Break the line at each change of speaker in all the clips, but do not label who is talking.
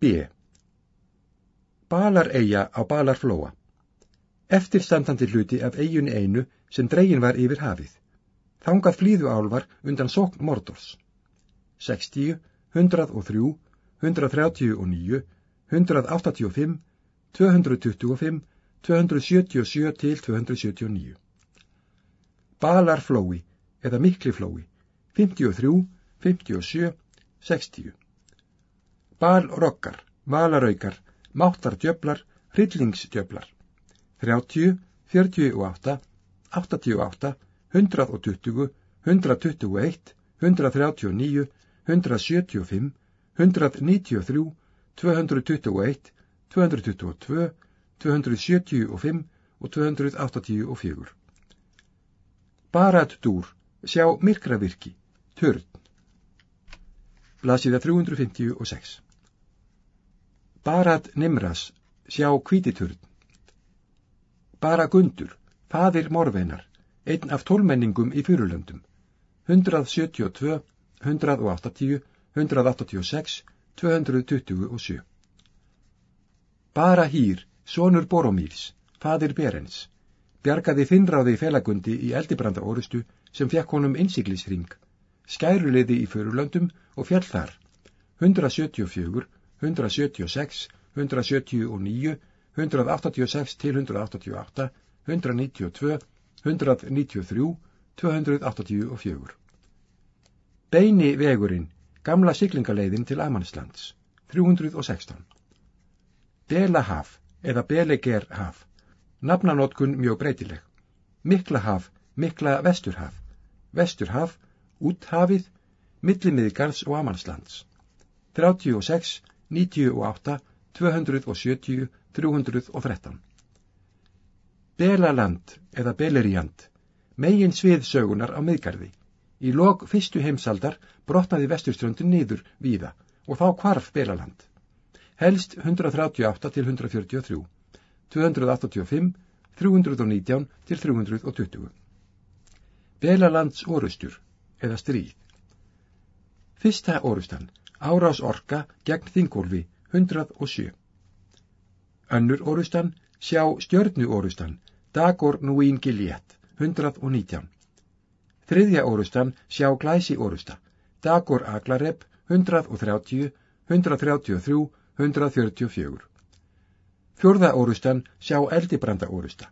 B. Balareyja á Balarflóa. Eftirstandandi hluti af eigunni einu sem dregin var yfir hafið. Þangað flýðu álvar undan sókn Mordors. 60, 103, 139, 185, 225, 277 til 279. Balarflói eða Mikliflói 53, 57, 60. Balrokkar, Valaraukar, Máttardjöflar, Hryllingsdjöflar 30, 48, 88, 120, 121, 139, 175, 193, 221, 222, 275 og 284. Baratdúr, sjá myrkravirki, törn. Blasiða 356. Barat Nimras, sjá kvítiturn. Baragundur, fadir morvenar, einn af tólmenningum í fyrirlöndum. 172, 180, 186, 227. Bara hýr, sonur Boromíls, fadir Berens, bjargaði þinnráði felagundi í eldibranda orustu sem fekk honum innsiklisring, skæruleiði í fyrirlöndum og fjall þar. 174, 176, 179, 186 til 188, 192, 193, 284. Beini vegurinn, gamla siglingaleiðin til Amanslands, 316. Belahaf eða Belegerhaf, nafnanótkun mjög breytileg. Miklahaf, Mikla Vesturhaf, Vesturhaf, Úthafið, Millimiðgarðs og Amanslands, 36, 98, 270, 313. Belaland eða Beleriand, megin sviðsögunar á miðgarði. Í lok fyrstu heimsaldar brotnaði vesturströndin niður víða og þá kvarf Belaland. Helst 138 til 143, 285, 319 til 320. Belalands orustur eða stríð. Fyrsta orustan, árás orka gegn þingólfi 107. Önnur orustan, sjá stjörnu orustan, Dagor Núín Giljett, 119. Þriðja orustan, sjá glæsi orusta, Dagor Aglareb, 130, 133, 144. Fjörða orustan, sjá eldibranda orusta,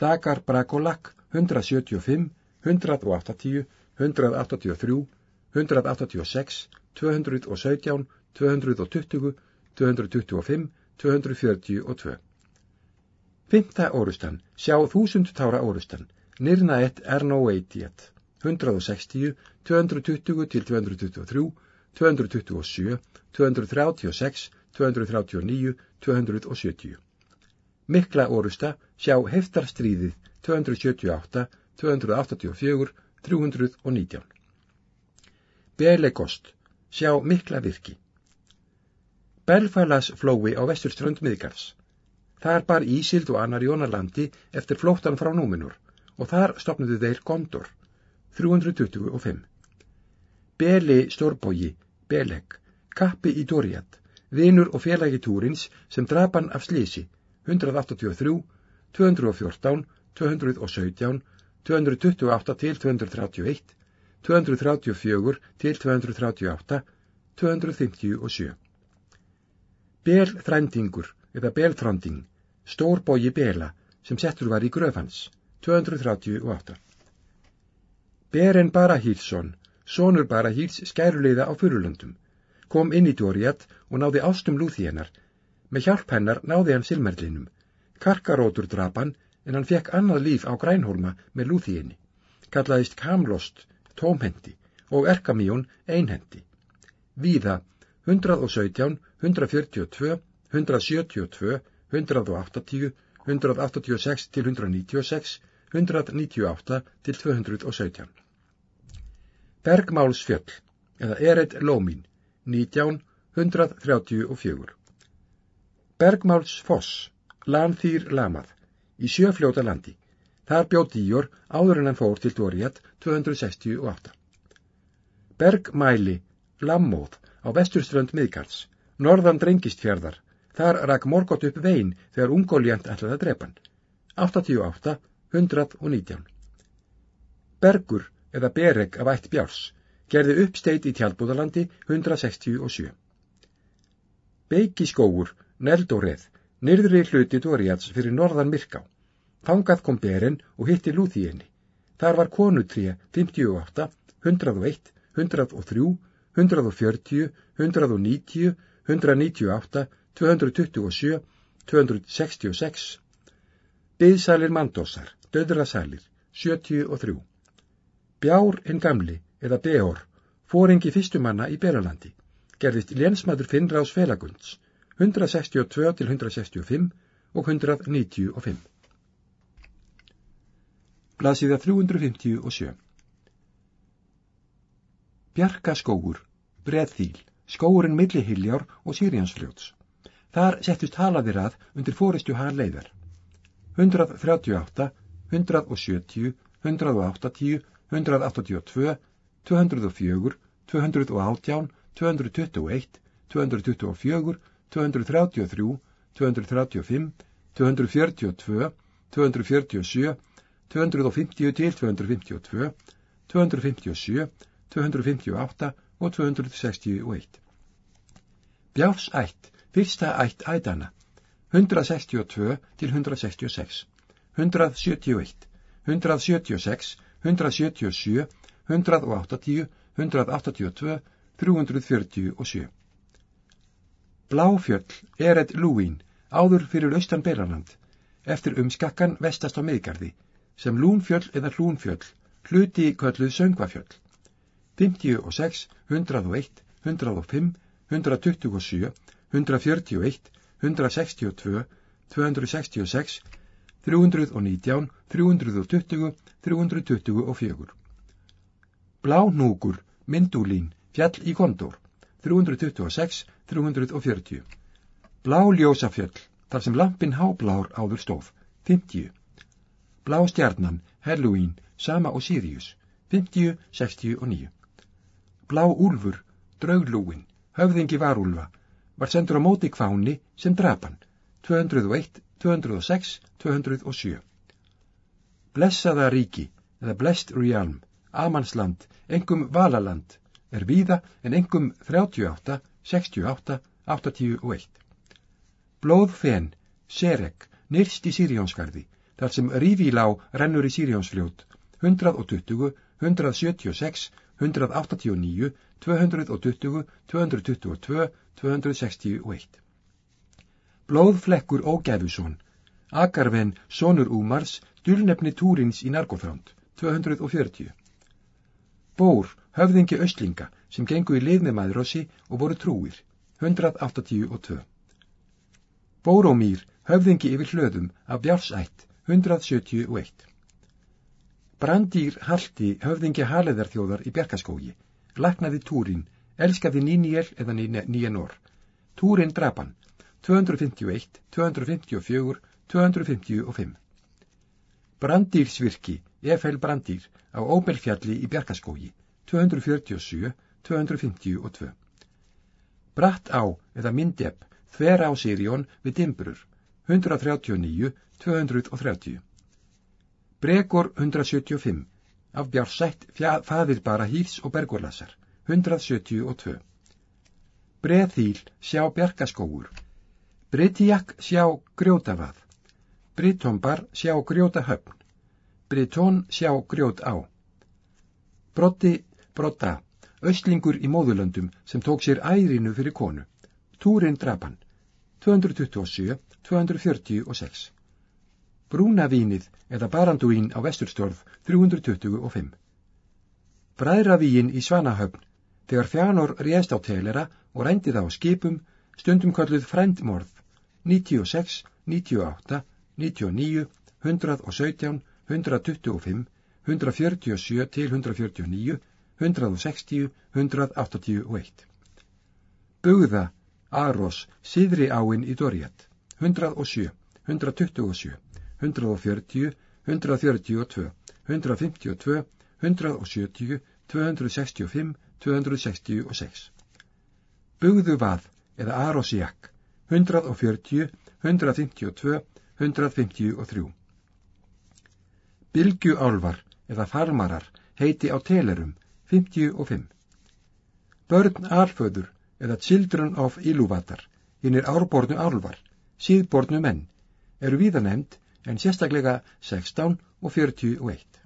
Dagar Brakolak, 175, 180, 183, 186, 217, 220, 225, 242. Fymta orustan, sjá þúsund tára orustan, nyrna ett er nó eittiett, 160, 220 til 223, 227, 236, 239, 270. Mikla orusta, sjá heftarstríðið, 278, 284, 319. Belegost, sjá mikla virki. Belfalas flói á vesturströnd miðgarðs. Þar bar Ísild og annar Jónalandi eftir flóttan frá Núminur og þar stopnuðu þeir Gondor, 325. Beli Stórbógi, Beleg, Kappi í Dóriat, vinur og félagi túrins sem drapan af Slísi, 183, 214, 217, 228 til 231, 234 til 238, 257. Belþrændingur eða belþranding, stórbógi bela sem settur var í gröfans, 238. Beren Barahílsson, sonur Barahíls skæruleiða á fyrulöndum, kom inn í Dóriat og náði ástum lúþíenar. Með hjálp hennar náði hann silmerlinum. Karkarótur drapan en hann fekk annað líf á grænhólma með lúþíenni. Kallaðist Kamlost, tómhendi og Erkamíón einhendi. Víða 117, 142, 172, 180, 186 til 196, 198 til 217. Bergmálsfjöll eða Ered Lómin 19, 134. Bergmálsfoss, Lanþýr Lamað í sjöfljóta landi. Þar bjóð dýjor áður en hann fór til Dóriat 268. Bergmæli, Lammóð á vesturströnd miðgards, norðan drengist fjörðar. Þar rak Morgótt upp veginn þegar ungóljant ætlaði að drepa hann. 88, 119. Bergur eða Bereg af ætt Bjárs gerði uppsteit í tjálbúðalandi 167. Beiki skóur, Neldóreð, nyrðri hluti Dóriats fyrir norðan Myrká. Fangað kom Beren og hitti Lúþíinni. Þar var konutrija 58, 101, 103, 140, 190, 198, 227, 266. Byðsalir mandósar, döðrasalir, 73. Bjár en gamli, eða Beor, fóringi fyrstumanna í Belalandi, gerðist lénsmaður Finnrás Felagunds, 162 til 165 og 195. Blasiða 357 Bjarkaskógur, Breðþýl, skóurinn milli Hiljár og Sýriansfljóts. Þar settust halaðir að undir fóristu harleiðar. 138, 170, 180, 182, 204, 218, 221, 224, 233, 235, 242, 247, 250 til 252, 257, 258 og 261. Bjárs ætt, fyrsta ætt ætana, 162 til 166, 171, 176, 177, 180, 182, 347. Bláfjöll er eitt lúín, áður fyrir austan Beilarland, eftir um skakkan vestast á miðgarði, sem lúnfjöll eða hlúnfjöll, hluti kölluð söngvafjöll. 56, 101, 105, 127, 141, 162, 266, 319, 320, 324. Blánúkur, myndúlín, fjall í Gondor, 326, 340. Bláljósafjöll, þar sem lampin háblár áður stóð, 50. Blástjarnan, Halloween, sama og Sirius, 50, 69. Blá úlfur, drauglúin, höfðingi varúlfa, var sendur á móti kváni sem drapan, 201, 206, 207. Blessaða ríki, eða Blessed Realm, Amansland, engum Valaland, er víða en engum 38, 68, 81. Blóðfen, Serek, nyrst í Sirjónskarði, þar sem Rívílá rennur í Sirjónsfljót, 120, 176, 189, 220, 222, 261. Blóðflekkur Ógæfusson, Akarven, sonur Úmars, dulnefni Túrins í Nargóþránd, 240. Bór, höfðingi Östlinga, sem gengu í lið með maðurossi og voru trúir, 182. Bórómýr, höfðingi yfir hlöðum af bjársætt, 171. Brandýr Haldi, höfðingi Haleðarþjóðar í Bjarkaskógi, laknaði Túrin, elskaði Níniel eða Níenor. Túrin drapan, 251, 254, 255. Brandýrsvirki, Efel Brandýr, á Óbelfjalli í Bjarkaskógi, 247, 252. Bratt á, eða Mindeb, þver á Sirjón við Dimbrur, 139, 230. Bregor 175, af Bjársætt faðir bara hýrs og bergurlasar, 172. Breðhýl sjá Bjarkaskógur, Britjak sjá Grjótavad, Britombar sjá Grjótahöfn, Britón sjá Grjót á. Brotti Brotta, östlingur í móðurlöndum sem tók sér ærinu fyrir konu. Túrin Drapan, 227, 246. Brúnavínið eða Barandúín á vesturstjórð, 325. Bræðravíin í Svanahöfn, þegar fjánor réðst á telera og rændi það á skipum, stundum kalluð frændmorð, 96, 98, 99, 117, 125, 147 til 149, 160, 181. Bugða, Aros, Sidri áinn í Doriat, 107, 127, 140, 142, 152, 170, 265, 266. Bugðu vað eða Arosiak, 140, 152, 153. Bylgjuálvar eða farmarar heiti á telerum, 55. Börn alföður eða Children of Ilúvatar, hinn er árbornu álvar, síðbornu menn, eru víða nefnd en sérstaklega 16 og 41.